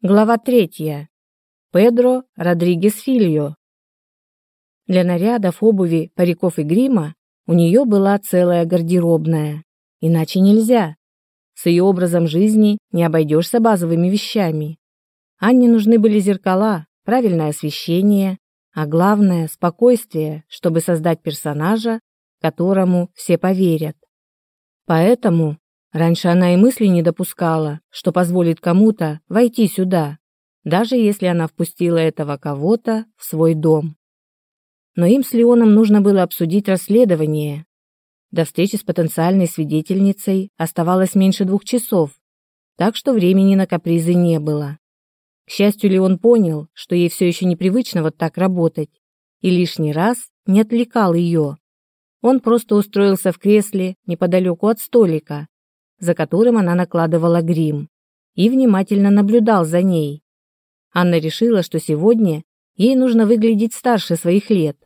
Глава 3. Педро Родригес Фильо. Для нарядов, обуви, париков и грима у нее была целая гардеробная. Иначе нельзя. С ее образом жизни не обойдешься базовыми вещами. Анне нужны были зеркала, правильное освещение, а главное – спокойствие, чтобы создать персонажа, которому все поверят. Поэтому Раньше она и мысли не допускала, что позволит кому-то войти сюда, даже если она впустила этого кого-то в свой дом. Но им с Леоном нужно было обсудить расследование. До встречи с потенциальной свидетельницей оставалось меньше двух часов, так что времени на капризы не было. К счастью, Леон понял, что ей все еще непривычно вот так работать, и лишний раз не отвлекал ее. Он просто устроился в кресле неподалеку от столика, за которым она накладывала грим, и внимательно наблюдал за ней. Анна решила, что сегодня ей нужно выглядеть старше своих лет,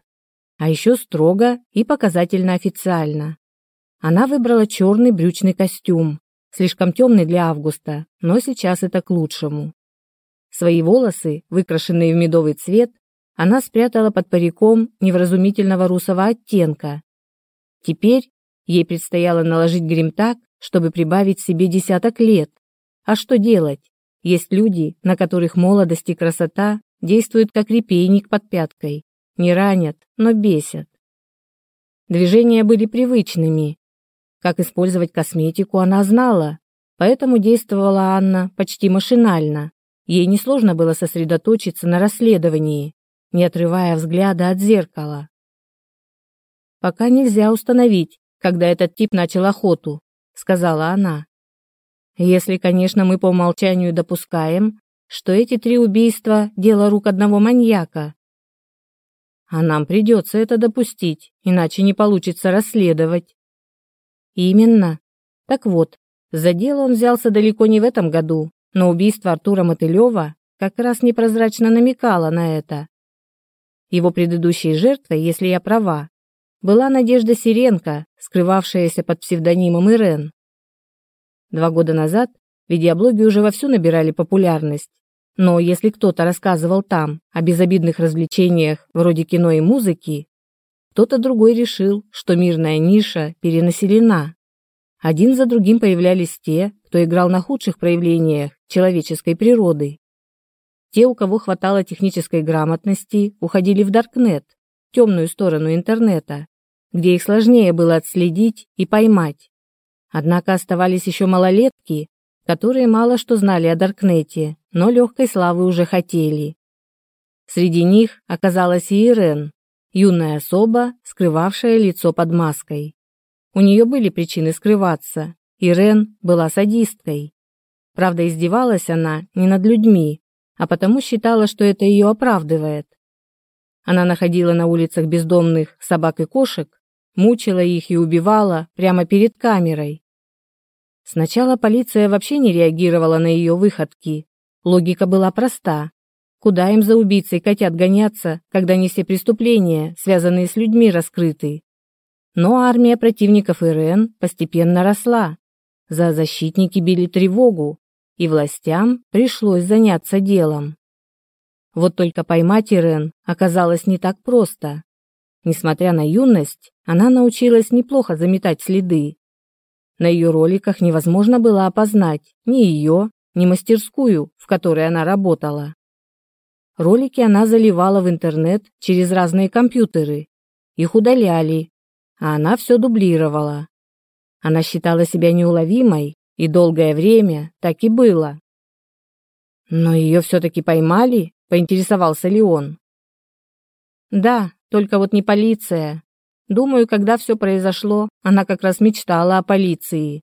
а еще строго и показательно официально. Она выбрала черный брючный костюм, слишком темный для августа, но сейчас это к лучшему. Свои волосы, выкрашенные в медовый цвет, она спрятала под париком невразумительного русого оттенка. Теперь ей предстояло наложить грим так, чтобы прибавить себе десяток лет. А что делать? Есть люди, на которых молодость и красота действуют как репейник под пяткой. Не ранят, но бесят. Движения были привычными. Как использовать косметику, она знала. Поэтому действовала Анна почти машинально. Ей несложно было сосредоточиться на расследовании, не отрывая взгляда от зеркала. Пока нельзя установить, когда этот тип начал охоту, — сказала она. «Если, конечно, мы по умолчанию допускаем, что эти три убийства — дело рук одного маньяка. А нам придется это допустить, иначе не получится расследовать». «Именно. Так вот, за дело он взялся далеко не в этом году, но убийство Артура Мотылева как раз непрозрачно намекало на это. Его предыдущей жертвой, если я права, была Надежда Сиренко, скрывавшаяся под псевдонимом Ирен. Два года назад видеоблоги уже вовсю набирали популярность. Но если кто-то рассказывал там о безобидных развлечениях вроде кино и музыки, кто-то другой решил, что мирная ниша перенаселена. Один за другим появлялись те, кто играл на худших проявлениях человеческой природы. Те, у кого хватало технической грамотности, уходили в Даркнет, темную сторону интернета, где их сложнее было отследить и поймать. Однако оставались еще малолетки, которые мало что знали о Даркнете, но легкой славы уже хотели. Среди них оказалась и Ирен, юная особа, скрывавшая лицо под маской. У нее были причины скрываться. Ирен была садисткой. Правда, издевалась она не над людьми, а потому считала, что это ее оправдывает. Она находила на улицах бездомных собак и кошек мучила их и убивала прямо перед камерой. Сначала полиция вообще не реагировала на ее выходки. Логика была проста. Куда им за убийцей котят гоняться, когда не все преступления, связанные с людьми, раскрыты? Но армия противников ИРН постепенно росла. За защитники били тревогу, и властям пришлось заняться делом. Вот только поймать ИРН оказалось не так просто. Несмотря на юность, она научилась неплохо заметать следы. На ее роликах невозможно было опознать ни ее, ни мастерскую, в которой она работала. Ролики она заливала в интернет через разные компьютеры. Их удаляли, а она все дублировала. Она считала себя неуловимой, и долгое время так и было. «Но ее все-таки поймали?» – поинтересовался Леон. «Да, только вот не полиция. Думаю, когда все произошло, она как раз мечтала о полиции.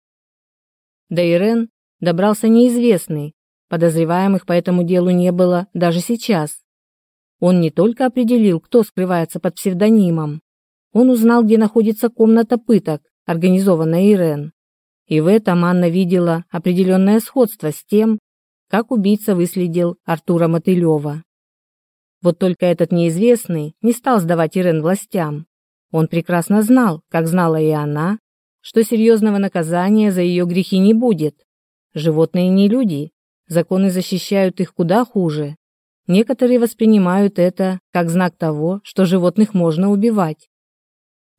До Ирен добрался неизвестный. Подозреваемых по этому делу не было даже сейчас. Он не только определил, кто скрывается под псевдонимом. Он узнал, где находится комната пыток, организованная Ирен. И в этом Анна видела определенное сходство с тем, как убийца выследил Артура Мотылева. Вот только этот неизвестный не стал сдавать Ирен властям. Он прекрасно знал, как знала и она, что серьезного наказания за ее грехи не будет. Животные не люди, законы защищают их куда хуже. Некоторые воспринимают это как знак того, что животных можно убивать.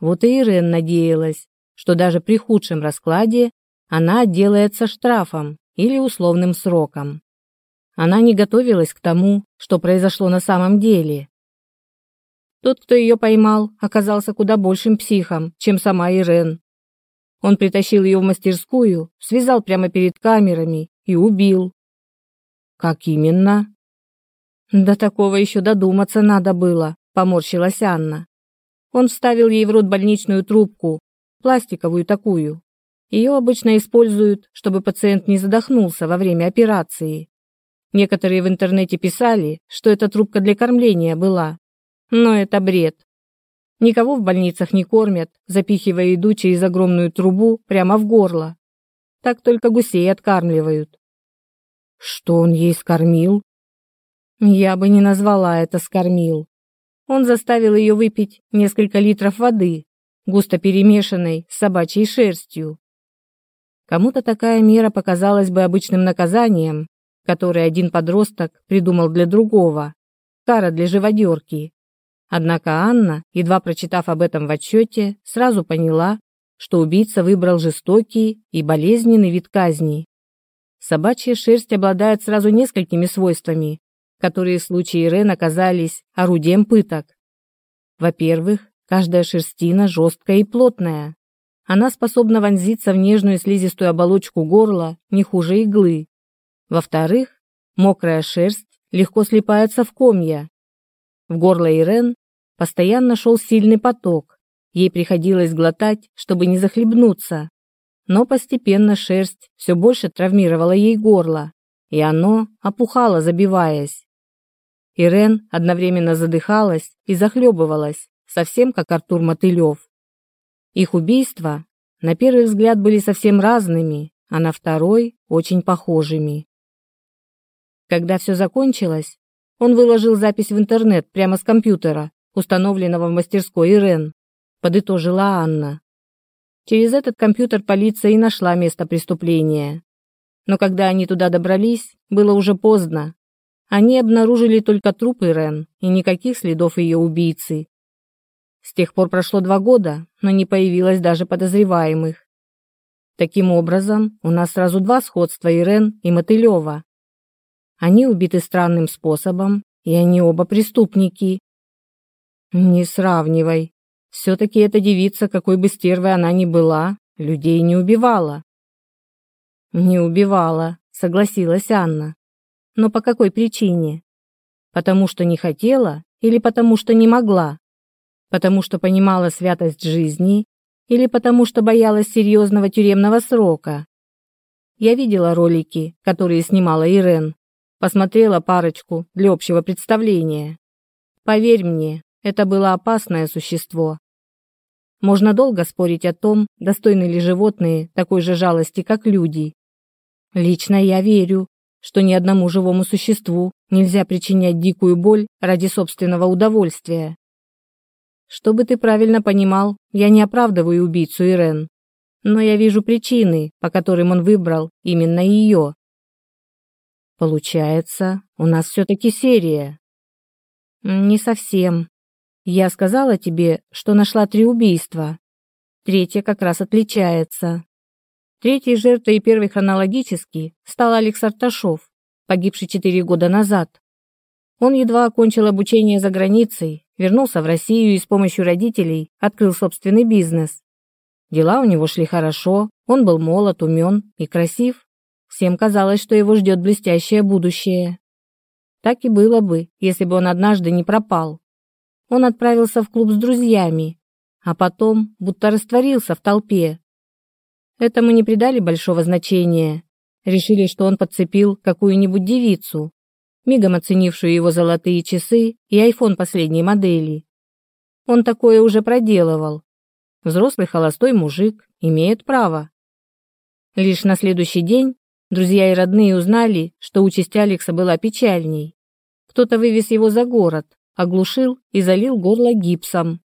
Вот и Ирен надеялась, что даже при худшем раскладе она отделается штрафом или условным сроком. Она не готовилась к тому, что произошло на самом деле. Тот, кто ее поймал, оказался куда большим психом, чем сама Ирен. Он притащил ее в мастерскую, связал прямо перед камерами и убил. Как именно? До такого еще додуматься надо было, поморщилась Анна. Он вставил ей в рот больничную трубку, пластиковую такую. Ее обычно используют, чтобы пациент не задохнулся во время операции. Некоторые в интернете писали, что эта трубка для кормления была. Но это бред. Никого в больницах не кормят, запихивая еду через огромную трубу прямо в горло. Так только гусей откармливают. Что он ей скормил? Я бы не назвала это скормил. Он заставил ее выпить несколько литров воды, густо перемешанной с собачьей шерстью. Кому-то такая мера показалась бы обычным наказанием, который один подросток придумал для другого, кара для живодерки. Однако Анна, едва прочитав об этом в отчете, сразу поняла, что убийца выбрал жестокий и болезненный вид казни. Собачья шерсть обладает сразу несколькими свойствами, которые в случае Ирен оказались орудием пыток. Во-первых, каждая шерстина жесткая и плотная. Она способна вонзиться в нежную слизистую оболочку горла не хуже иглы. Во-вторых, мокрая шерсть легко слипается в комья. В горло Ирен постоянно шел сильный поток. Ей приходилось глотать, чтобы не захлебнуться. Но постепенно шерсть все больше травмировала ей горло, и оно опухало, забиваясь. Ирен одновременно задыхалась и захлебывалась, совсем как Артур Мотылев. Их убийства, на первый взгляд, были совсем разными, а на второй – очень похожими. Когда все закончилось, он выложил запись в интернет прямо с компьютера, установленного в мастерской Ирен, подытожила Анна. Через этот компьютер полиция и нашла место преступления. Но когда они туда добрались, было уже поздно. Они обнаружили только труп Ирен и никаких следов ее убийцы. С тех пор прошло два года, но не появилось даже подозреваемых. Таким образом, у нас сразу два сходства Ирен и Мотылева. Они убиты странным способом, и они оба преступники. Не сравнивай. Все-таки эта девица, какой бы стервой она ни была, людей не убивала. Не убивала, согласилась Анна. Но по какой причине? Потому что не хотела или потому что не могла? Потому что понимала святость жизни или потому что боялась серьезного тюремного срока? Я видела ролики, которые снимала Ирен. Посмотрела парочку для общего представления. Поверь мне, это было опасное существо. Можно долго спорить о том, достойны ли животные такой же жалости, как люди. Лично я верю, что ни одному живому существу нельзя причинять дикую боль ради собственного удовольствия. Чтобы ты правильно понимал, я не оправдываю убийцу Ирен, но я вижу причины, по которым он выбрал именно ее. Получается, у нас все-таки серия. Не совсем. Я сказала тебе, что нашла три убийства. Третье как раз отличается. Третьей жертвой и первой хронологически стал Алекс Арташов, погибший четыре года назад. Он едва окончил обучение за границей, вернулся в Россию и с помощью родителей открыл собственный бизнес. Дела у него шли хорошо, он был молод, умен и красив. Всем казалось, что его ждет блестящее будущее. Так и было бы, если бы он однажды не пропал. Он отправился в клуб с друзьями, а потом будто растворился в толпе. Этому не придали большого значения. Решили, что он подцепил какую-нибудь девицу, мигом оценившую его золотые часы и айфон последней модели. Он такое уже проделывал. Взрослый холостой мужик имеет право. Лишь на следующий день Друзья и родные узнали, что участь Алекса была печальней. Кто-то вывез его за город, оглушил и залил горло гипсом.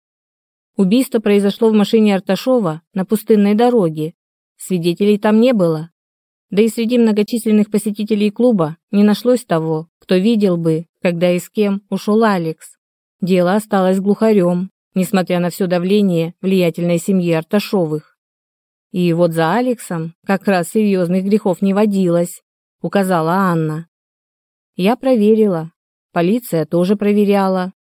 Убийство произошло в машине Арташова на пустынной дороге. Свидетелей там не было. Да и среди многочисленных посетителей клуба не нашлось того, кто видел бы, когда и с кем ушел Алекс. Дело осталось глухарем, несмотря на все давление влиятельной семьи Арташовых. И вот за Алексом как раз серьезных грехов не водилось, указала Анна. Я проверила. Полиция тоже проверяла.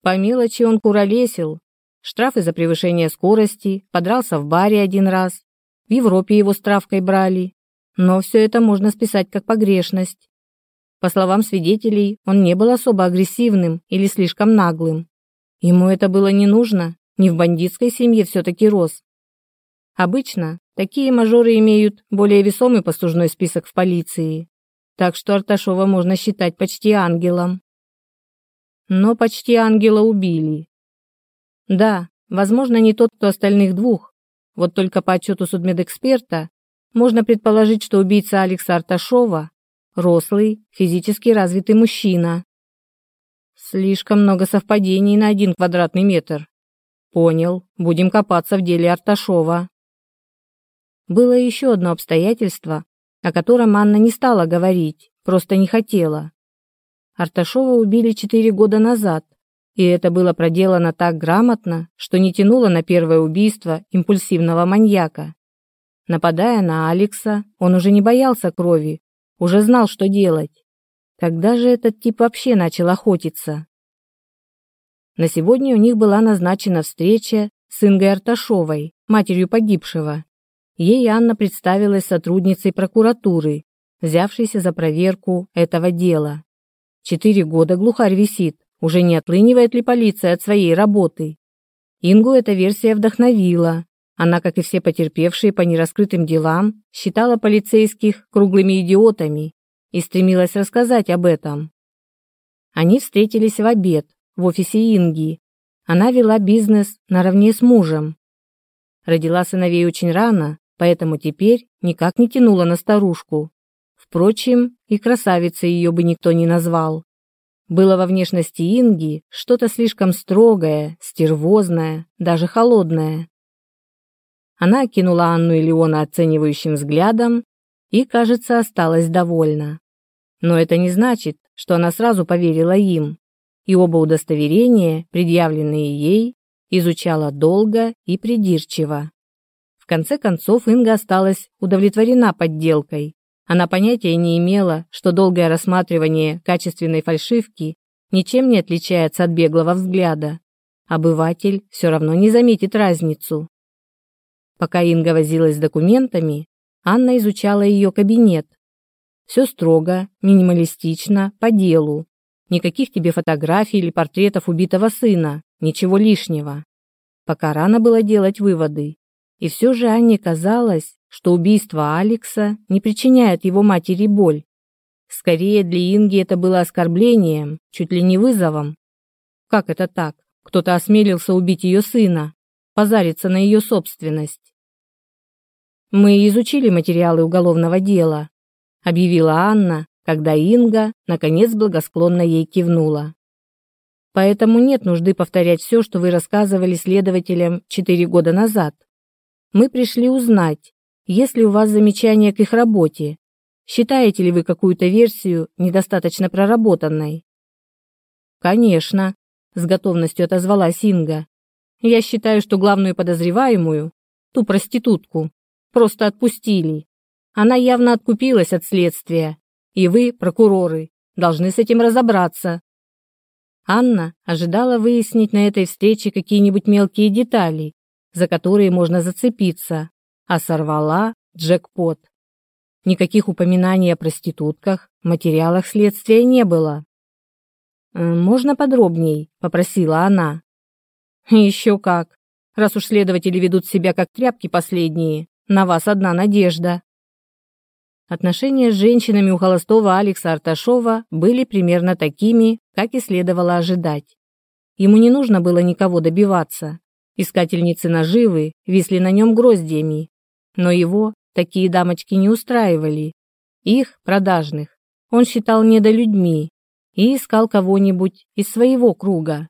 По мелочи он куролесил. Штрафы за превышение скорости, подрался в баре один раз. В Европе его с травкой брали. Но все это можно списать как погрешность. По словам свидетелей, он не был особо агрессивным или слишком наглым. Ему это было не нужно, не в бандитской семье все-таки рос, Обычно такие мажоры имеют более весомый послужной список в полиции, так что Арташова можно считать почти ангелом. Но почти ангела убили. Да, возможно, не тот, кто остальных двух. Вот только по отчету судмедэксперта можно предположить, что убийца Алекса Арташова – рослый, физически развитый мужчина. Слишком много совпадений на один квадратный метр. Понял, будем копаться в деле Арташова. Было еще одно обстоятельство, о котором Анна не стала говорить, просто не хотела. Арташова убили четыре года назад, и это было проделано так грамотно, что не тянуло на первое убийство импульсивного маньяка. Нападая на Алекса, он уже не боялся крови, уже знал, что делать. Когда же этот тип вообще начал охотиться? На сегодня у них была назначена встреча с Ингой Арташовой, матерью погибшего, Ей Анна представилась сотрудницей прокуратуры, взявшейся за проверку этого дела. Четыре года глухарь висит, уже не отлынивает ли полиция от своей работы. Ингу эта версия вдохновила. Она, как и все потерпевшие по нераскрытым делам, считала полицейских круглыми идиотами и стремилась рассказать об этом. Они встретились в обед в офисе Инги. Она вела бизнес наравне с мужем. Родила сыновей очень рано, поэтому теперь никак не тянула на старушку. Впрочем, и красавицей ее бы никто не назвал. Было во внешности Инги что-то слишком строгое, стервозное, даже холодное. Она окинула Анну и Леона оценивающим взглядом и, кажется, осталась довольна. Но это не значит, что она сразу поверила им, и оба удостоверения, предъявленные ей, изучала долго и придирчиво. В конце концов Инга осталась удовлетворена подделкой. Она понятия не имела, что долгое рассматривание качественной фальшивки ничем не отличается от беглого взгляда. Обыватель все равно не заметит разницу. Пока Инга возилась с документами, Анна изучала ее кабинет. Все строго, минималистично, по делу. Никаких тебе фотографий или портретов убитого сына, ничего лишнего. Пока рано было делать выводы. И все же Анне казалось, что убийство Алекса не причиняет его матери боль. Скорее, для Инги это было оскорблением, чуть ли не вызовом. Как это так? Кто-то осмелился убить ее сына, позариться на ее собственность. «Мы изучили материалы уголовного дела», — объявила Анна, когда Инга, наконец, благосклонно ей кивнула. «Поэтому нет нужды повторять все, что вы рассказывали следователям четыре года назад. Мы пришли узнать, есть ли у вас замечания к их работе. Считаете ли вы какую-то версию недостаточно проработанной? Конечно, с готовностью отозвалась Инга. Я считаю, что главную подозреваемую, ту проститутку, просто отпустили. Она явно откупилась от следствия, и вы, прокуроры, должны с этим разобраться. Анна ожидала выяснить на этой встрече какие-нибудь мелкие детали, за которые можно зацепиться, а сорвала джекпот. Никаких упоминаний о проститутках материалах следствия не было. «Можно подробней?» – попросила она. «Еще как. Раз уж следователи ведут себя как тряпки последние, на вас одна надежда». Отношения с женщинами у холостого Алекса Арташова были примерно такими, как и следовало ожидать. Ему не нужно было никого добиваться, Искательницы наживы висли на нем гроздьями, но его такие дамочки не устраивали. Их, продажных, он считал недолюдьми и искал кого-нибудь из своего круга.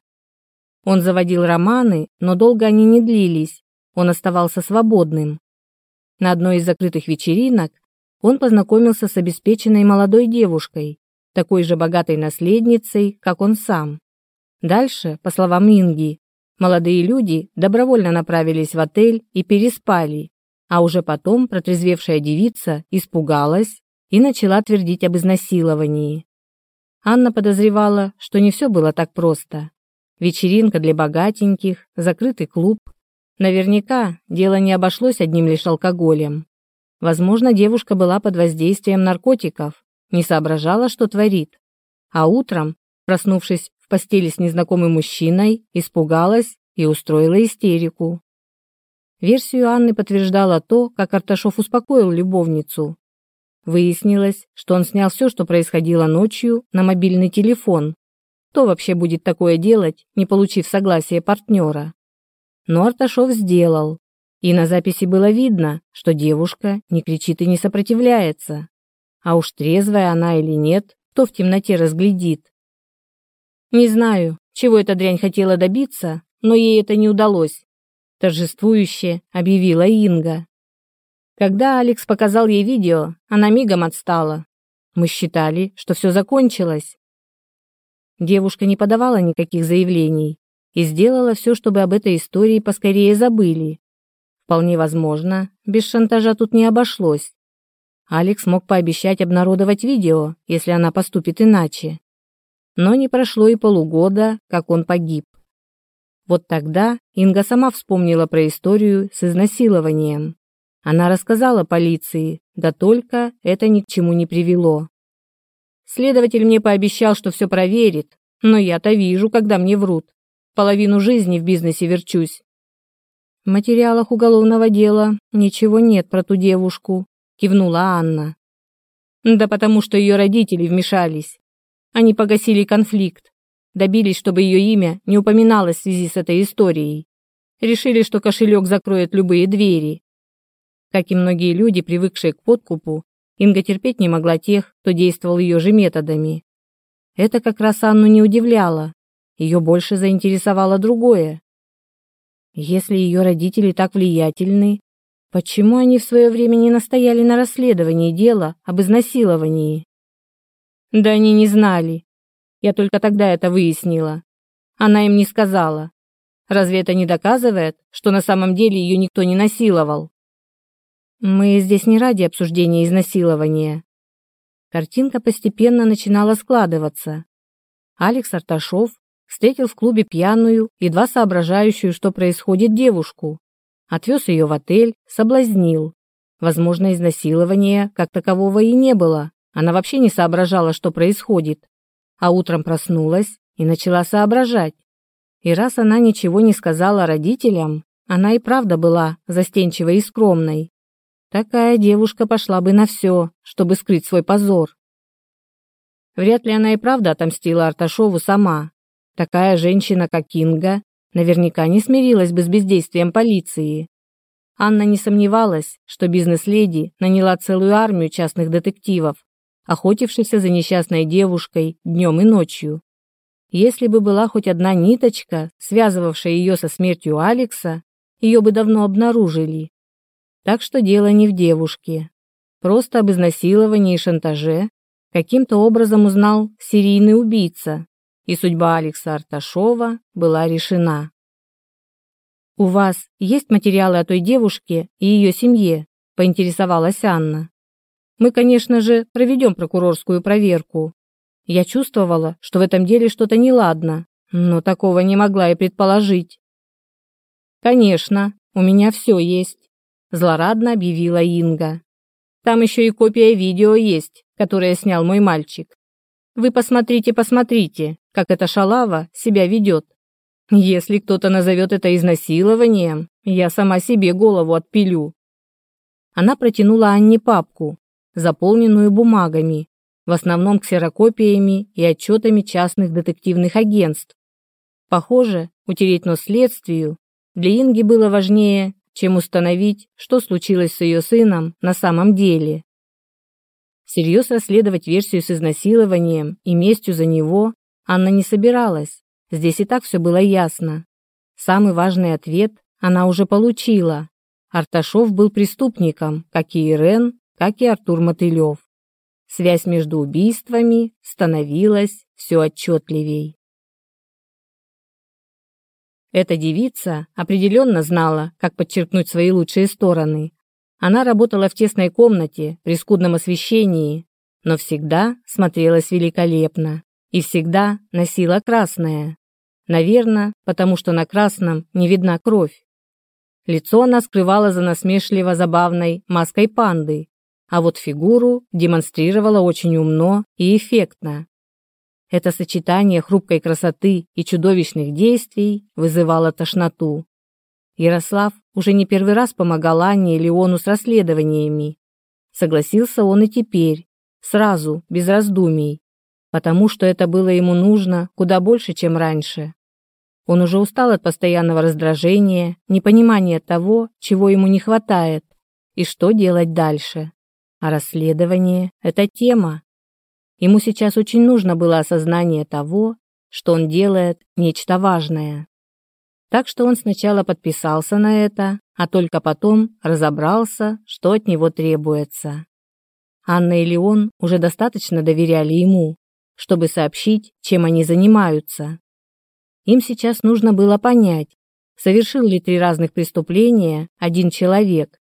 Он заводил романы, но долго они не длились, он оставался свободным. На одной из закрытых вечеринок он познакомился с обеспеченной молодой девушкой, такой же богатой наследницей, как он сам. Дальше, по словам Инги, Молодые люди добровольно направились в отель и переспали, а уже потом протрезвевшая девица испугалась и начала твердить об изнасиловании. Анна подозревала, что не все было так просто. Вечеринка для богатеньких, закрытый клуб. Наверняка дело не обошлось одним лишь алкоголем. Возможно, девушка была под воздействием наркотиков, не соображала, что творит. А утром, проснувшись в постели с незнакомым мужчиной, испугалась и устроила истерику. Версию Анны подтверждало то, как Арташов успокоил любовницу. Выяснилось, что он снял все, что происходило ночью, на мобильный телефон. Кто вообще будет такое делать, не получив согласия партнера? Но Арташов сделал. И на записи было видно, что девушка не кричит и не сопротивляется. А уж трезвая она или нет, кто в темноте разглядит. Не знаю, чего эта дрянь хотела добиться, но ей это не удалось. Торжествующе объявила Инга. Когда Алекс показал ей видео, она мигом отстала. Мы считали, что все закончилось. Девушка не подавала никаких заявлений и сделала все, чтобы об этой истории поскорее забыли. Вполне возможно, без шантажа тут не обошлось. Алекс мог пообещать обнародовать видео, если она поступит иначе. Но не прошло и полугода, как он погиб. Вот тогда Инга сама вспомнила про историю с изнасилованием. Она рассказала полиции, да только это ни к чему не привело. Следователь мне пообещал, что все проверит, но я-то вижу, когда мне врут. Половину жизни в бизнесе верчусь. В материалах уголовного дела ничего нет про ту девушку, кивнула Анна. Да потому что ее родители вмешались. Они погасили конфликт, добились, чтобы ее имя не упоминалось в связи с этой историей. Решили, что кошелек закроет любые двери. Как и многие люди, привыкшие к подкупу, Инга терпеть не могла тех, кто действовал ее же методами. Это как раз Анну не удивляло. Ее больше заинтересовало другое. Если ее родители так влиятельны, почему они в свое время не настояли на расследовании дела об изнасиловании? Да они не знали. Я только тогда это выяснила. Она им не сказала. Разве это не доказывает, что на самом деле ее никто не насиловал? Мы здесь не ради обсуждения изнасилования. Картинка постепенно начинала складываться. Алекс Арташов встретил в клубе пьяную, едва соображающую, что происходит девушку. Отвез ее в отель, соблазнил. Возможно, изнасилования как такового и не было. Она вообще не соображала, что происходит, а утром проснулась и начала соображать. И раз она ничего не сказала родителям, она и правда была застенчивой и скромной. Такая девушка пошла бы на все, чтобы скрыть свой позор. Вряд ли она и правда отомстила Арташову сама. Такая женщина, как Кинга, наверняка не смирилась бы с бездействием полиции. Анна не сомневалась, что бизнес-леди наняла целую армию частных детективов, охотившихся за несчастной девушкой днем и ночью. Если бы была хоть одна ниточка, связывавшая ее со смертью Алекса, ее бы давно обнаружили. Так что дело не в девушке. Просто об изнасиловании и шантаже каким-то образом узнал серийный убийца, и судьба Алекса Арташова была решена. «У вас есть материалы о той девушке и ее семье?» – поинтересовалась Анна. Мы, конечно же, проведем прокурорскую проверку. Я чувствовала, что в этом деле что-то неладно, но такого не могла и предположить. Конечно, у меня все есть, злорадно объявила Инга. Там еще и копия видео есть, которое снял мой мальчик. Вы посмотрите, посмотрите, как эта шалава себя ведет. Если кто-то назовет это изнасилованием, я сама себе голову отпилю. Она протянула Анне папку, заполненную бумагами, в основном ксерокопиями и отчетами частных детективных агентств. Похоже, утереть нос следствию для Инги было важнее, чем установить, что случилось с ее сыном на самом деле. Серьез расследовать версию с изнасилованием и местью за него Анна не собиралась, здесь и так все было ясно. Самый важный ответ она уже получила. Арташов был преступником, как и Ирен, как и Артур Мотылев. Связь между убийствами становилась все отчетливей. Эта девица определенно знала, как подчеркнуть свои лучшие стороны. Она работала в тесной комнате при скудном освещении, но всегда смотрелась великолепно и всегда носила красное. Наверное, потому что на красном не видна кровь. Лицо она скрывала за насмешливо-забавной маской панды, а вот фигуру демонстрировала очень умно и эффектно. Это сочетание хрупкой красоты и чудовищных действий вызывало тошноту. Ярослав уже не первый раз помогал Анне и Леону с расследованиями. Согласился он и теперь, сразу, без раздумий, потому что это было ему нужно куда больше, чем раньше. Он уже устал от постоянного раздражения, непонимания того, чего ему не хватает и что делать дальше а расследование – это тема. Ему сейчас очень нужно было осознание того, что он делает нечто важное. Так что он сначала подписался на это, а только потом разобрался, что от него требуется. Анна и Леон уже достаточно доверяли ему, чтобы сообщить, чем они занимаются. Им сейчас нужно было понять, совершил ли три разных преступления один человек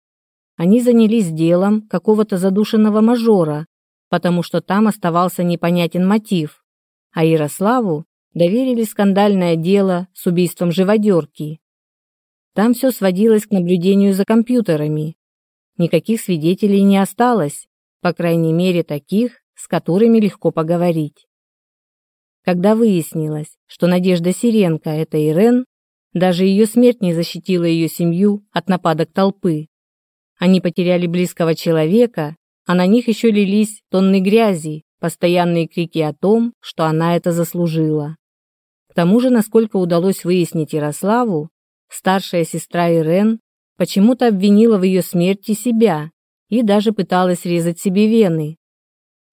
они занялись делом какого-то задушенного мажора, потому что там оставался непонятен мотив, а Ярославу доверили скандальное дело с убийством живодерки. Там все сводилось к наблюдению за компьютерами. Никаких свидетелей не осталось, по крайней мере таких, с которыми легко поговорить. Когда выяснилось, что Надежда Сиренко – это Ирен, даже ее смерть не защитила ее семью от нападок толпы. Они потеряли близкого человека, а на них еще лились тонны грязи, постоянные крики о том, что она это заслужила. К тому же, насколько удалось выяснить Ярославу, старшая сестра Ирен почему-то обвинила в ее смерти себя и даже пыталась резать себе вены.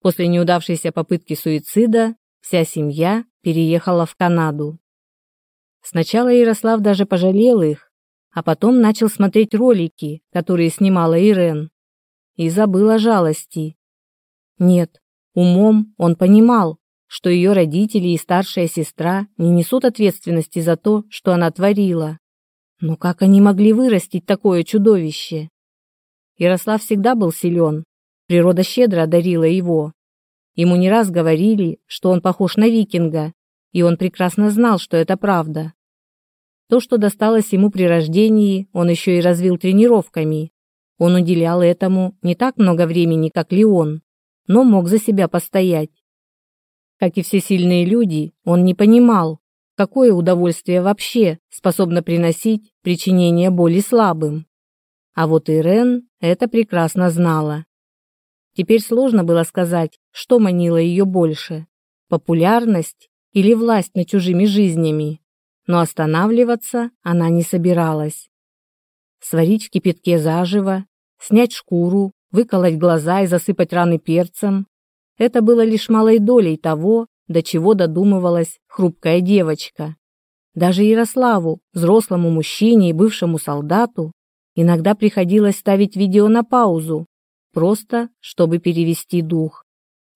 После неудавшейся попытки суицида вся семья переехала в Канаду. Сначала Ярослав даже пожалел их, а потом начал смотреть ролики, которые снимала Ирен, и забыл о жалости. Нет, умом он понимал, что ее родители и старшая сестра не несут ответственности за то, что она творила. Но как они могли вырастить такое чудовище? Ярослав всегда был силен, природа щедро одарила его. Ему не раз говорили, что он похож на викинга, и он прекрасно знал, что это правда. То, что досталось ему при рождении, он еще и развил тренировками. Он уделял этому не так много времени, как Леон, но мог за себя постоять. Как и все сильные люди, он не понимал, какое удовольствие вообще способно приносить причинение боли слабым. А вот Ирен это прекрасно знала. Теперь сложно было сказать, что манило ее больше – популярность или власть над чужими жизнями но останавливаться она не собиралась. Сварить в кипятке заживо, снять шкуру, выколоть глаза и засыпать раны перцем – это было лишь малой долей того, до чего додумывалась хрупкая девочка. Даже Ярославу, взрослому мужчине и бывшему солдату, иногда приходилось ставить видео на паузу, просто чтобы перевести дух.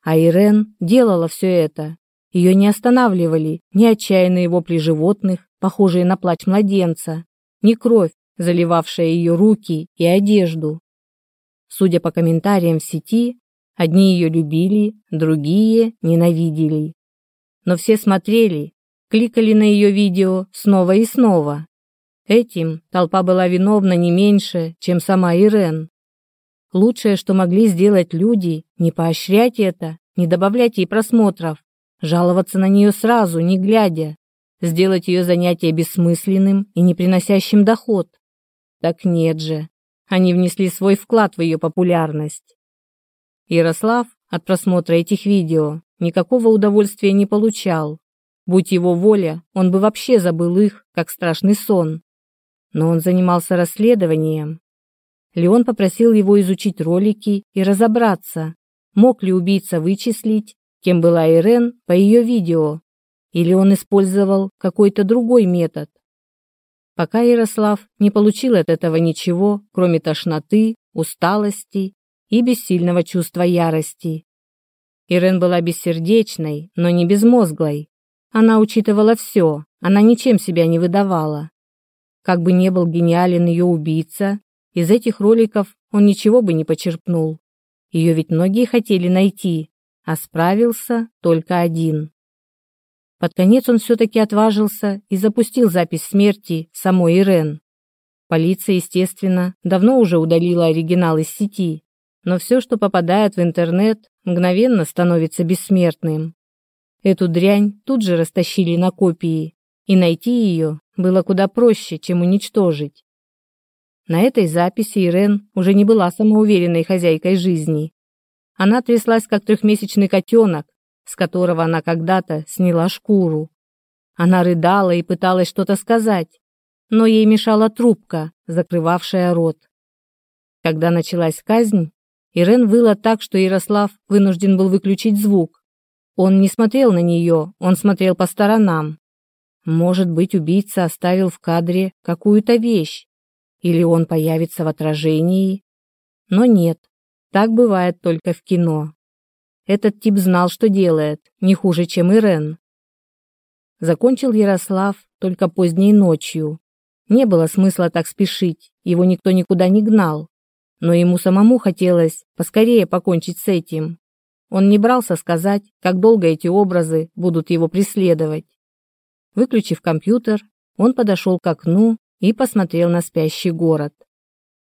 А Ирен делала все это, ее не останавливали ни отчаянные вопли животных, похожие на плач младенца, ни кровь, заливавшая ее руки и одежду. Судя по комментариям в сети, одни ее любили, другие ненавидели. Но все смотрели, кликали на ее видео снова и снова. Этим толпа была виновна не меньше, чем сама Ирен. Лучшее, что могли сделать люди, не поощрять это, не добавлять ей просмотров, Жаловаться на нее сразу, не глядя. Сделать ее занятие бессмысленным и не приносящим доход. Так нет же. Они внесли свой вклад в ее популярность. Ярослав от просмотра этих видео никакого удовольствия не получал. Будь его воля, он бы вообще забыл их, как страшный сон. Но он занимался расследованием. Леон попросил его изучить ролики и разобраться, мог ли убийца вычислить кем была Ирен по ее видео, или он использовал какой-то другой метод. Пока Ярослав не получил от этого ничего, кроме тошноты, усталости и бессильного чувства ярости. Ирен была бессердечной, но не безмозглой. Она учитывала все, она ничем себя не выдавала. Как бы не был гениален ее убийца, из этих роликов он ничего бы не почерпнул. Ее ведь многие хотели найти, а справился только один. Под конец он все-таки отважился и запустил запись смерти самой Ирен. Полиция, естественно, давно уже удалила оригинал из сети, но все, что попадает в интернет, мгновенно становится бессмертным. Эту дрянь тут же растащили на копии, и найти ее было куда проще, чем уничтожить. На этой записи Ирен уже не была самоуверенной хозяйкой жизни, она тряслась, как трехмесячный котенок, с которого она когда-то сняла шкуру. Она рыдала и пыталась что-то сказать, но ей мешала трубка, закрывавшая рот. Когда началась казнь, Ирен выла так, что Ярослав вынужден был выключить звук. Он не смотрел на нее, он смотрел по сторонам. Может быть, убийца оставил в кадре какую-то вещь, или он появится в отражении. Но нет, так бывает только в кино. Этот тип знал, что делает, не хуже, чем Ирен. Закончил Ярослав только поздней ночью. Не было смысла так спешить, его никто никуда не гнал. Но ему самому хотелось поскорее покончить с этим. Он не брался сказать, как долго эти образы будут его преследовать. Выключив компьютер, он подошел к окну и посмотрел на спящий город.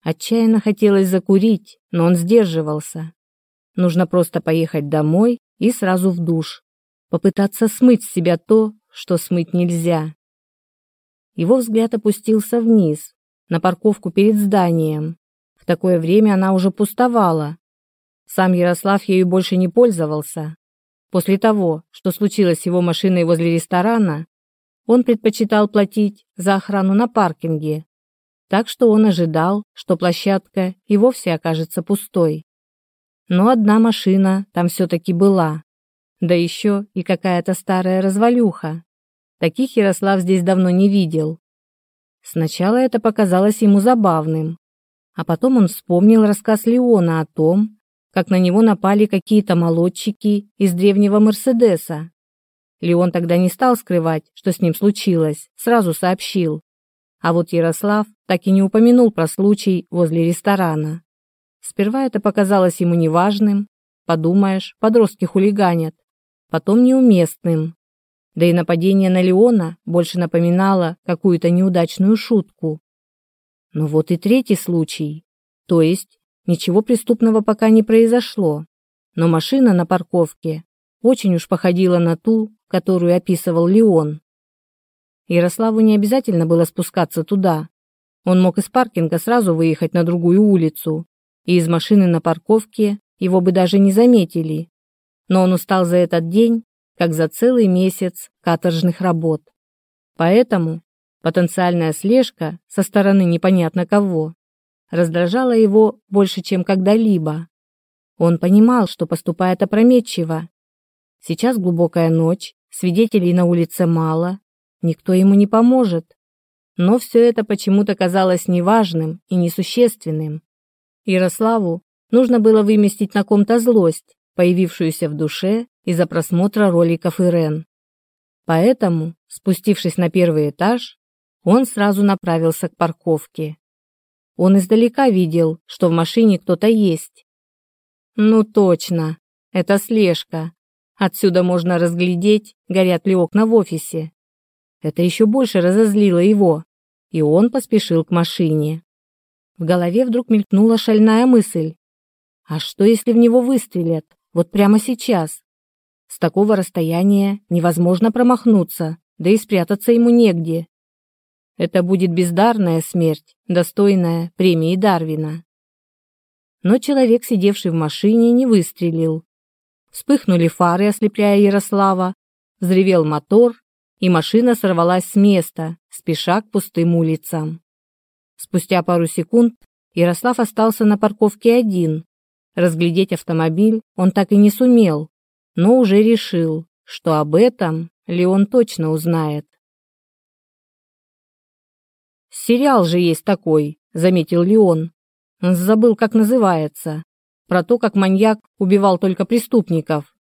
Отчаянно хотелось закурить, но он сдерживался. Нужно просто поехать домой и сразу в душ. Попытаться смыть с себя то, что смыть нельзя. Его взгляд опустился вниз, на парковку перед зданием. В такое время она уже пустовала. Сам Ярослав ею больше не пользовался. После того, что случилось с его машиной возле ресторана, он предпочитал платить за охрану на паркинге, так что он ожидал, что площадка и вовсе окажется пустой. Но одна машина там все-таки была, да еще и какая-то старая развалюха. Таких Ярослав здесь давно не видел. Сначала это показалось ему забавным, а потом он вспомнил рассказ Леона о том, как на него напали какие-то молодчики из древнего Мерседеса. Леон тогда не стал скрывать, что с ним случилось, сразу сообщил. А вот Ярослав так и не упомянул про случай возле ресторана. Сперва это показалось ему неважным. Подумаешь, подростки хулиганят. Потом неуместным. Да и нападение на Леона больше напоминало какую-то неудачную шутку. Но вот и третий случай. То есть, ничего преступного пока не произошло. Но машина на парковке очень уж походила на ту, которую описывал Леон. Ярославу не обязательно было спускаться туда. Он мог из паркинга сразу выехать на другую улицу, и из машины на парковке его бы даже не заметили. Но он устал за этот день, как за целый месяц каторжных работ. Поэтому потенциальная слежка со стороны непонятно кого раздражала его больше, чем когда-либо. Он понимал, что поступает опрометчиво. Сейчас глубокая ночь, свидетелей на улице мало, никто ему не поможет. Но все это почему-то казалось неважным и несущественным. Ярославу нужно было выместить на ком-то злость, появившуюся в душе из-за просмотра роликов Ирен. Поэтому, спустившись на первый этаж, он сразу направился к парковке. Он издалека видел, что в машине кто-то есть. Ну точно, это слежка. Отсюда можно разглядеть, горят ли окна в офисе. Это еще больше разозлило его, и он поспешил к машине. В голове вдруг мелькнула шальная мысль. А что, если в него выстрелят? Вот прямо сейчас. С такого расстояния невозможно промахнуться, да и спрятаться ему негде. Это будет бездарная смерть, достойная премии Дарвина. Но человек, сидевший в машине, не выстрелил. Вспыхнули фары, ослепляя Ярослава, взревел мотор, и машина сорвалась с места, спеша к пустым улицам. Спустя пару секунд Ярослав остался на парковке один. Разглядеть автомобиль он так и не сумел, но уже решил, что об этом Леон точно узнает. «Сериал же есть такой», — заметил Леон. «Забыл, как называется. Про то, как маньяк убивал только преступников».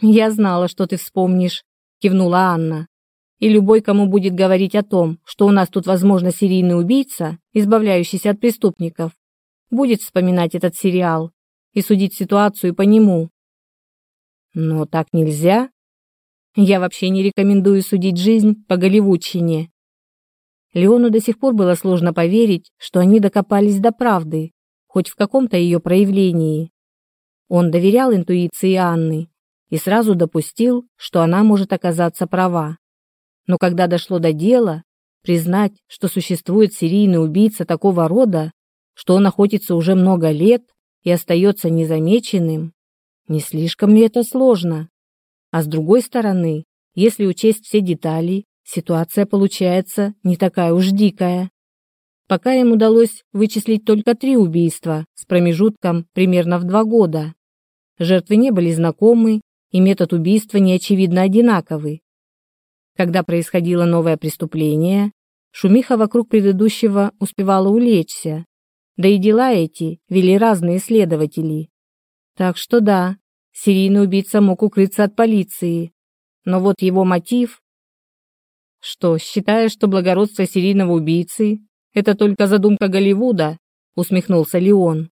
«Я знала, что ты вспомнишь», кивнула Анна. И любой, кому будет говорить о том, что у нас тут, возможно, серийный убийца, избавляющийся от преступников, будет вспоминать этот сериал и судить ситуацию по нему. Но так нельзя. Я вообще не рекомендую судить жизнь по голливудчине. Леону до сих пор было сложно поверить, что они докопались до правды, хоть в каком-то ее проявлении. Он доверял интуиции Анны, и сразу допустил, что она может оказаться права. Но когда дошло до дела, признать, что существует серийный убийца такого рода, что он охотится уже много лет и остается незамеченным, не слишком ли это сложно? А с другой стороны, если учесть все детали, ситуация получается не такая уж дикая. Пока им удалось вычислить только три убийства с промежутком примерно в два года. Жертвы не были знакомы и метод убийства не очевидно одинаковы. Когда происходило новое преступление, шумиха вокруг предыдущего успевала улечься, да и дела эти вели разные следователи. Так что да, серийный убийца мог укрыться от полиции, но вот его мотив... Что, считая, что благородство серийного убийцы – это только задумка Голливуда? Усмехнулся Леон.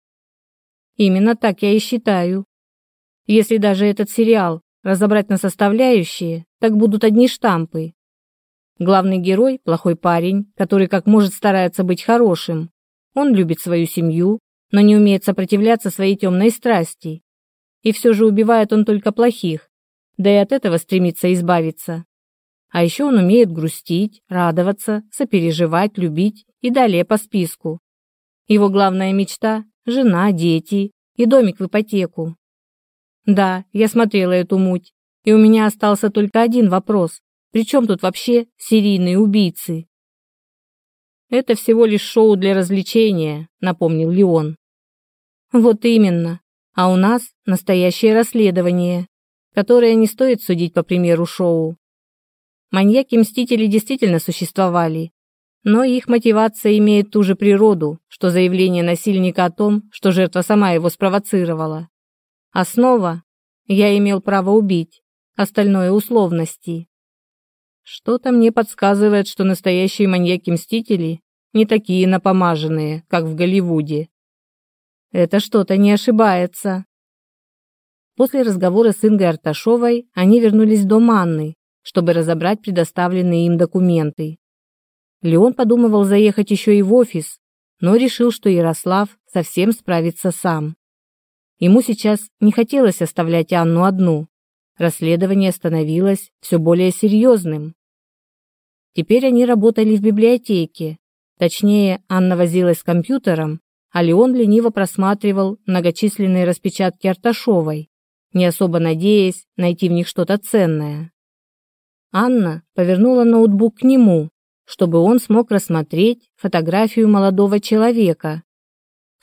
Именно так я и считаю, если даже этот сериал разобрать на составляющие, так будут одни штампы. Главный герой – плохой парень, который как может старается быть хорошим. Он любит свою семью, но не умеет сопротивляться своей темной страсти. И все же убивает он только плохих, да и от этого стремится избавиться. А еще он умеет грустить, радоваться, сопереживать, любить и далее по списку. Его главная мечта – жена, дети и домик в ипотеку. Да, я смотрела эту муть, и у меня остался только один вопрос. При чем тут вообще серийные убийцы? Это всего лишь шоу для развлечения, напомнил Леон. Вот именно. А у нас настоящее расследование, которое не стоит судить по примеру шоу. Маньяки-мстители действительно существовали, но их мотивация имеет ту же природу, что заявление насильника о том, что жертва сама его спровоцировала. Основа. Я имел право убить. Остальное – условности. Что-то мне подсказывает, что настоящие маньяки-мстители не такие напомаженные, как в Голливуде. Это что-то не ошибается. После разговора с Ингой Арташовой они вернулись в дом Анны, чтобы разобрать предоставленные им документы. Леон подумывал заехать еще и в офис, но решил, что Ярослав совсем справится сам. Ему сейчас не хотелось оставлять Анну одну. Расследование становилось все более серьезным. Теперь они работали в библиотеке. Точнее, Анна возилась с компьютером, а Леон лениво просматривал многочисленные распечатки Арташовой, не особо надеясь найти в них что-то ценное. Анна повернула ноутбук к нему, чтобы он смог рассмотреть фотографию молодого человека,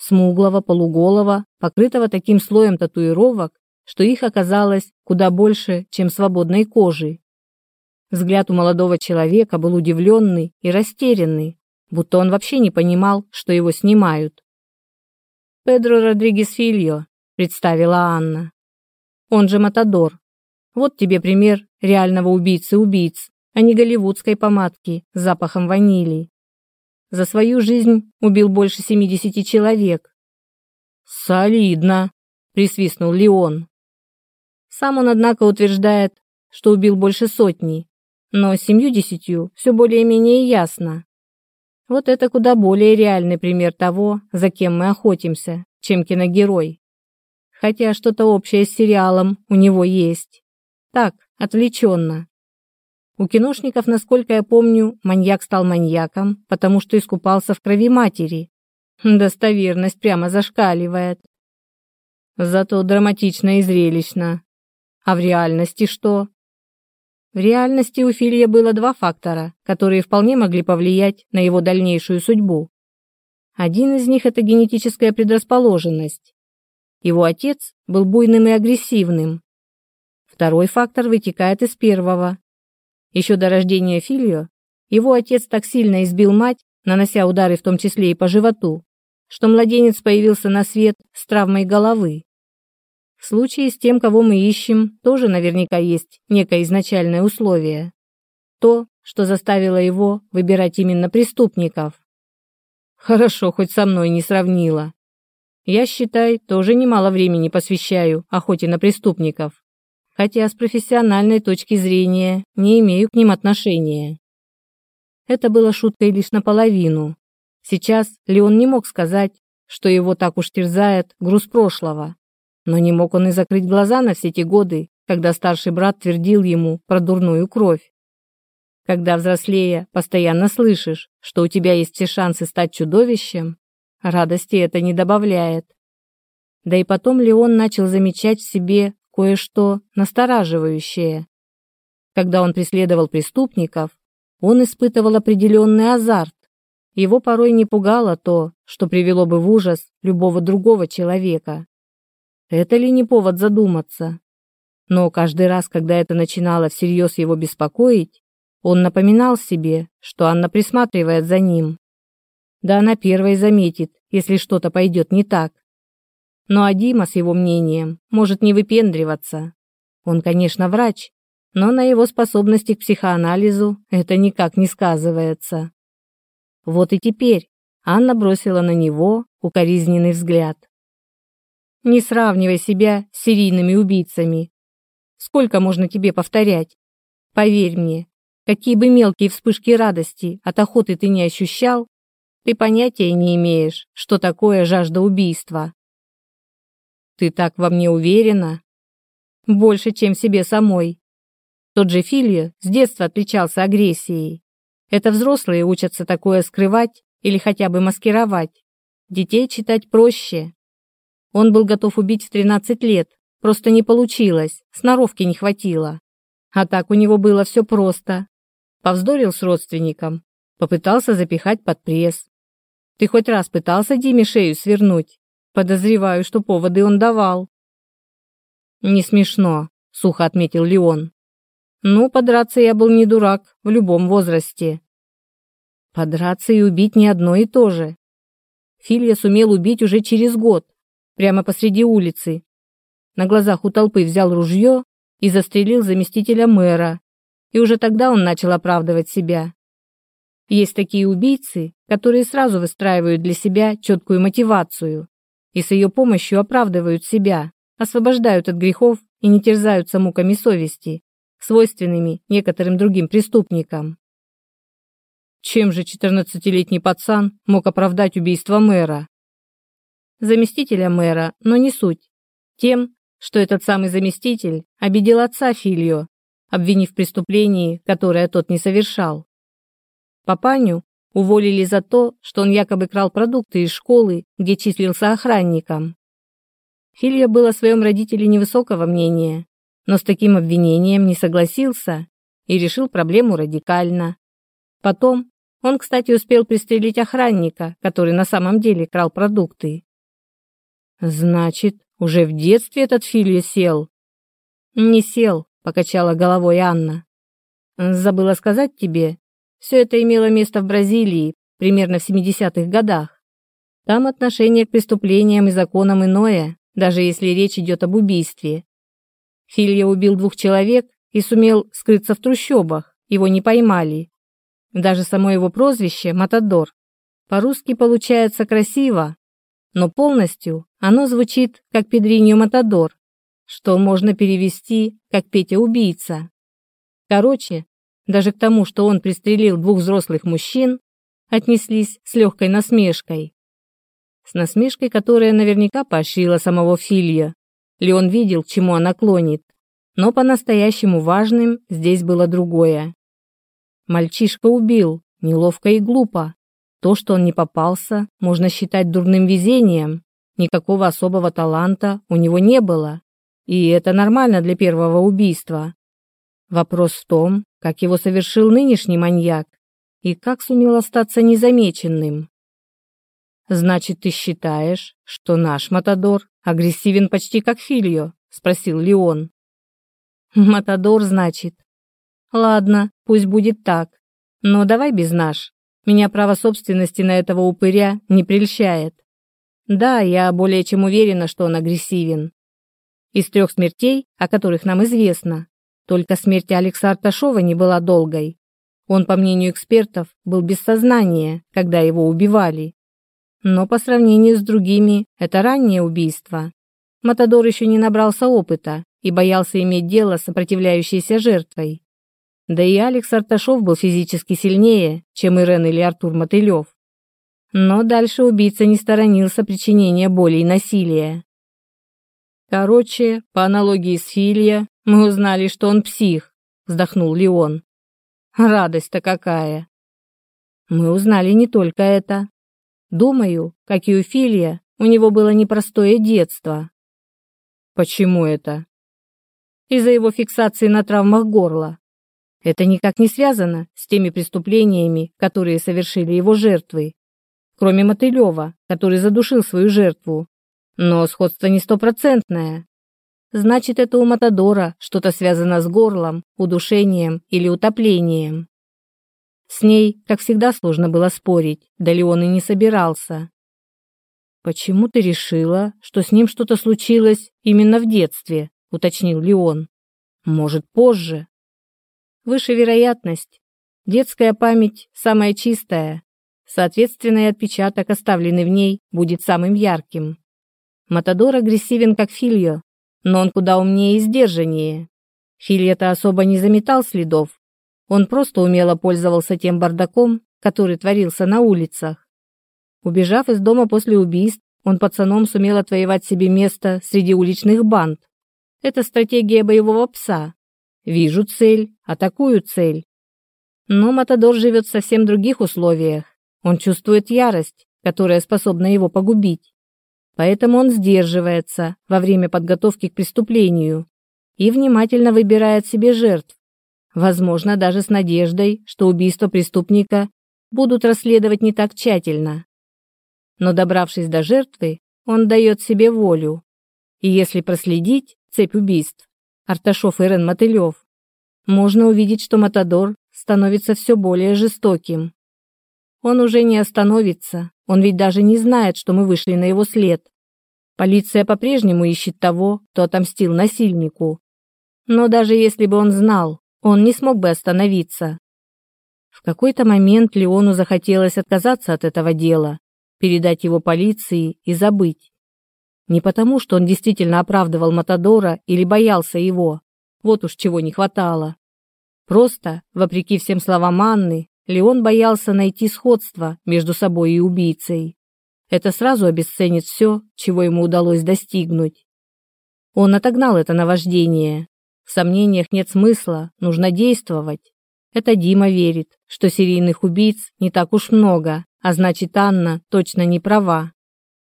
смуглого, полуголого, покрытого таким слоем татуировок, что их оказалось куда больше, чем свободной кожи. Взгляд у молодого человека был удивленный и растерянный, будто он вообще не понимал, что его снимают. «Педро Родригес Фильо», — представила Анна. «Он же Матадор. Вот тебе пример реального убийцы убийц, а не голливудской помадки с запахом ванили. За свою жизнь убил больше 70 человек. Солидно, присвистнул Леон. Сам он, однако, утверждает, что убил больше сотни, но с семью десятью все более-менее ясно. Вот это куда более реальный пример того, за кем мы охотимся, чем киногерой. Хотя что-то общее с сериалом у него есть. Так, отвлеченно. У киношников, насколько я помню, маньяк стал маньяком, потому что искупался в крови матери. Достоверность прямо зашкаливает. Зато драматично и зрелищно. А в реальности что? В реальности у Филья было два фактора, которые вполне могли повлиять на его дальнейшую судьбу. Один из них – это генетическая предрасположенность. Его отец был буйным и агрессивным. Второй фактор вытекает из первого еще до рождения Филио его отец так сильно избил мать, нанося удары в том числе и по животу, что младенец появился на свет с травмой головы. В случае с тем, кого мы ищем, тоже наверняка есть некое изначальное условие. То, что заставило его выбирать именно преступников. Хорошо, хоть со мной не сравнила. Я, считай, тоже немало времени посвящаю охоте на преступников хотя с профессиональной точки зрения не имею к ним отношения. Это было шуткой лишь наполовину. Сейчас Леон не мог сказать, что его так уж терзает груз прошлого. Но не мог он и закрыть глаза на все те годы, когда старший брат твердил ему про дурную кровь. Когда взрослея, постоянно слышишь, что у тебя есть все шансы стать чудовищем, радости это не добавляет. Да и потом Леон начал замечать в себе кое-что настораживающее. Когда он преследовал преступников, он испытывал определенный азарт. Его порой не пугало то, что привело бы в ужас любого другого человека. Это ли не повод задуматься? Но каждый раз, когда это начинало всерьез его беспокоить, он напоминал себе, что Анна присматривает за ним. Да она первой заметит, если что-то пойдет не так но Адима с его мнением может не выпендриваться. Он, конечно, врач, но на его способности к психоанализу это никак не сказывается. Вот и теперь Анна бросила на него укоризненный взгляд. «Не сравнивай себя с серийными убийцами. Сколько можно тебе повторять? Поверь мне, какие бы мелкие вспышки радости от охоты ты не ощущал, ты понятия не имеешь, что такое жажда убийства. Ты так во мне уверена? Больше, чем себе самой. Тот же Филья с детства отличался агрессией. Это взрослые учатся такое скрывать или хотя бы маскировать. Детей читать проще. Он был готов убить в 13 лет, просто не получилось, сноровки не хватило. А так у него было все просто. Повздорил с родственником, попытался запихать под пресс. Ты хоть раз пытался Диме шею свернуть? Подозреваю, что поводы он давал». «Не смешно», — сухо отметил Леон. «Ну, подраться я был не дурак в любом возрасте». «Подраться и убить не одно и то же». Филья сумел убить уже через год, прямо посреди улицы. На глазах у толпы взял ружье и застрелил заместителя мэра. И уже тогда он начал оправдывать себя. Есть такие убийцы, которые сразу выстраивают для себя четкую мотивацию и с ее помощью оправдывают себя, освобождают от грехов и не терзаются муками совести, свойственными некоторым другим преступникам. Чем же 14-летний пацан мог оправдать убийство мэра? Заместителя мэра, но не суть. Тем, что этот самый заместитель обидел отца Фильо, обвинив в преступлении, которое тот не совершал. Папаню уволили за то, что он якобы крал продукты из школы, где числился охранником. Хилья был о своем родителе невысокого мнения, но с таким обвинением не согласился и решил проблему радикально. Потом он, кстати, успел пристрелить охранника, который на самом деле крал продукты. «Значит, уже в детстве этот Хилья сел?» «Не сел», — покачала головой Анна. «Забыла сказать тебе, все это имело место в Бразилии примерно в 70-х годах. Там отношение к преступлениям и законам иное, даже если речь идет об убийстве. Филья убил двух человек и сумел скрыться в трущобах, его не поймали. Даже само его прозвище «Матадор» по-русски получается красиво, но полностью оно звучит как «Педриньо Матадор», что можно перевести как «Петя-убийца». Короче, даже к тому, что он пристрелил двух взрослых мужчин, отнеслись с легкой насмешкой. С насмешкой, которая наверняка поощрила самого Филья. Леон видел, к чему она клонит. Но по-настоящему важным здесь было другое. Мальчишка убил, неловко и глупо. То, что он не попался, можно считать дурным везением. Никакого особого таланта у него не было. И это нормально для первого убийства. Вопрос в том, как его совершил нынешний маньяк, и как сумел остаться незамеченным. «Значит, ты считаешь, что наш Матадор агрессивен почти как Фильо?» — спросил Леон. «Матадор, значит?» «Ладно, пусть будет так, но давай без наш. Меня право собственности на этого упыря не прельщает. Да, я более чем уверена, что он агрессивен. Из трех смертей, о которых нам известно, только смерть Алекса Арташова не была долгой. Он, по мнению экспертов, был без сознания, когда его убивали. Но по сравнению с другими, это раннее убийство. Матадор еще не набрался опыта и боялся иметь дело с сопротивляющейся жертвой. Да и Алекс Арташов был физически сильнее, чем Ирен или Артур Мотылев. Но дальше убийца не сторонился причинения боли и насилия. Короче, по аналогии с Филья, мы узнали, что он псих, вздохнул Леон. Радость-то какая! Мы узнали не только это. Думаю, как и у Филья, у него было непростое детство. Почему это? Из-за его фиксации на травмах горла. Это никак не связано с теми преступлениями, которые совершили его жертвы. Кроме Мотылева, который задушил свою жертву, но сходство не стопроцентное. Значит, это у Матадора что-то связано с горлом, удушением или утоплением. С ней, как всегда, сложно было спорить, да он и не собирался. «Почему ты решила, что с ним что-то случилось именно в детстве?» – уточнил Леон. «Может, позже?» «Выше вероятность. Детская память самая чистая. Соответственно, и отпечаток, оставленный в ней, будет самым ярким». Матадор агрессивен, как Фильо, но он куда умнее и сдержаннее. Фильо-то особо не заметал следов. Он просто умело пользовался тем бардаком, который творился на улицах. Убежав из дома после убийств, он пацаном сумел отвоевать себе место среди уличных банд. Это стратегия боевого пса. Вижу цель, атакую цель. Но Матадор живет в совсем других условиях. Он чувствует ярость, которая способна его погубить. Поэтому он сдерживается во время подготовки к преступлению и внимательно выбирает себе жертв, возможно, даже с надеждой, что убийство преступника будут расследовать не так тщательно. Но добравшись до жертвы, он дает себе волю. И если проследить цепь убийств, Арташов и Рен Мотылев, можно увидеть, что Матадор становится все более жестоким. Он уже не остановится, он ведь даже не знает, что мы вышли на его след. Полиция по-прежнему ищет того, кто отомстил насильнику. Но даже если бы он знал, он не смог бы остановиться. В какой-то момент Леону захотелось отказаться от этого дела, передать его полиции и забыть. Не потому, что он действительно оправдывал Матадора или боялся его, вот уж чего не хватало. Просто, вопреки всем словам Анны, Леон боялся найти сходство между собой и убийцей. Это сразу обесценит все, чего ему удалось достигнуть. Он отогнал это наваждение. В сомнениях нет смысла, нужно действовать. Это Дима верит, что серийных убийц не так уж много, а значит Анна точно не права.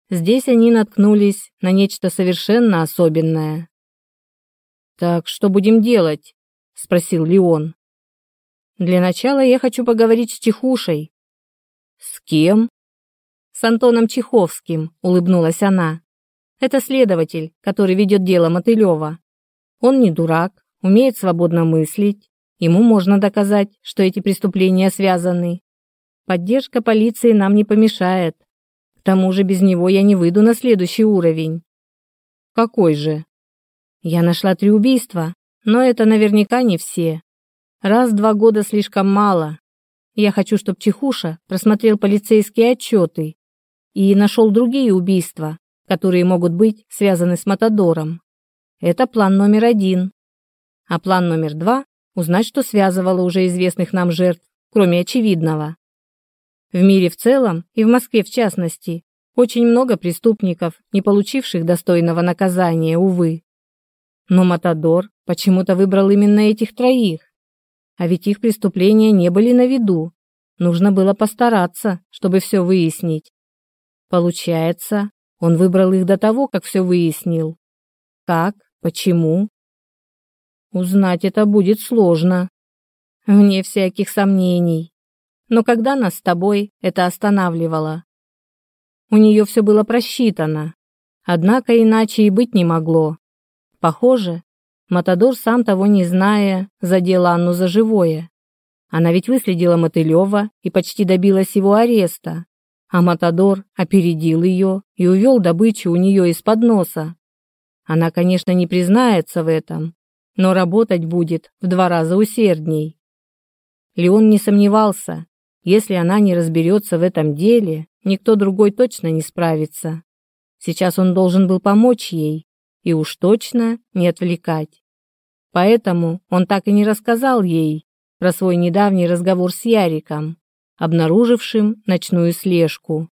Здесь они наткнулись на нечто совершенно особенное. «Так что будем делать?» – спросил Леон. Для начала я хочу поговорить с Чехушей». «С кем?» «С Антоном Чеховским», — улыбнулась она. «Это следователь, который ведет дело Мотылева. Он не дурак, умеет свободно мыслить. Ему можно доказать, что эти преступления связаны. Поддержка полиции нам не помешает. К тому же без него я не выйду на следующий уровень». «Какой же?» «Я нашла три убийства, но это наверняка не все. Раз-два года слишком мало. Я хочу, чтобы Чехуша просмотрел полицейские отчеты и нашел другие убийства, которые могут быть связаны с Матадором. Это план номер один. А план номер два – узнать, что связывало уже известных нам жертв, кроме очевидного. В мире в целом и в Москве в частности очень много преступников, не получивших достойного наказания, увы. Но Матадор почему-то выбрал именно этих троих. А ведь их преступления не были на виду. Нужно было постараться, чтобы все выяснить. Получается, он выбрал их до того, как все выяснил. Как? Почему? Узнать это будет сложно. Вне всяких сомнений. Но когда нас с тобой это останавливало? У нее все было просчитано. Однако иначе и быть не могло. Похоже, Матадор, сам того не зная, задела Анну за живое. Она ведь выследила Мотылева и почти добилась его ареста. А Матадор опередил ее и увел добычу у нее из-под носа. Она, конечно, не признается в этом, но работать будет в два раза усердней. Леон не сомневался, если она не разберется в этом деле, никто другой точно не справится. Сейчас он должен был помочь ей и уж точно не отвлекать. Поэтому он так и не рассказал ей про свой недавний разговор с Яриком, обнаружившим ночную слежку,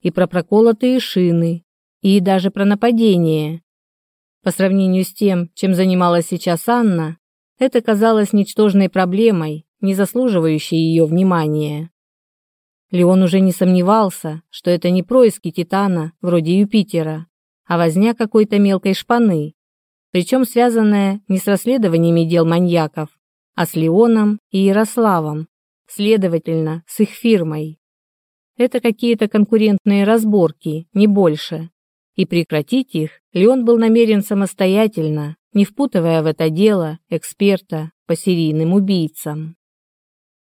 и про проколотые шины, и даже про нападение. По сравнению с тем, чем занималась сейчас Анна, это казалось ничтожной проблемой, не заслуживающей ее внимания. Леон уже не сомневался, что это не происки Титана, вроде Юпитера, а возня какой-то мелкой шпаны, причем связанное не с расследованиями дел маньяков, а с Леоном и Ярославом, следовательно, с их фирмой. Это какие-то конкурентные разборки, не больше. И прекратить их Леон был намерен самостоятельно, не впутывая в это дело эксперта по серийным убийцам.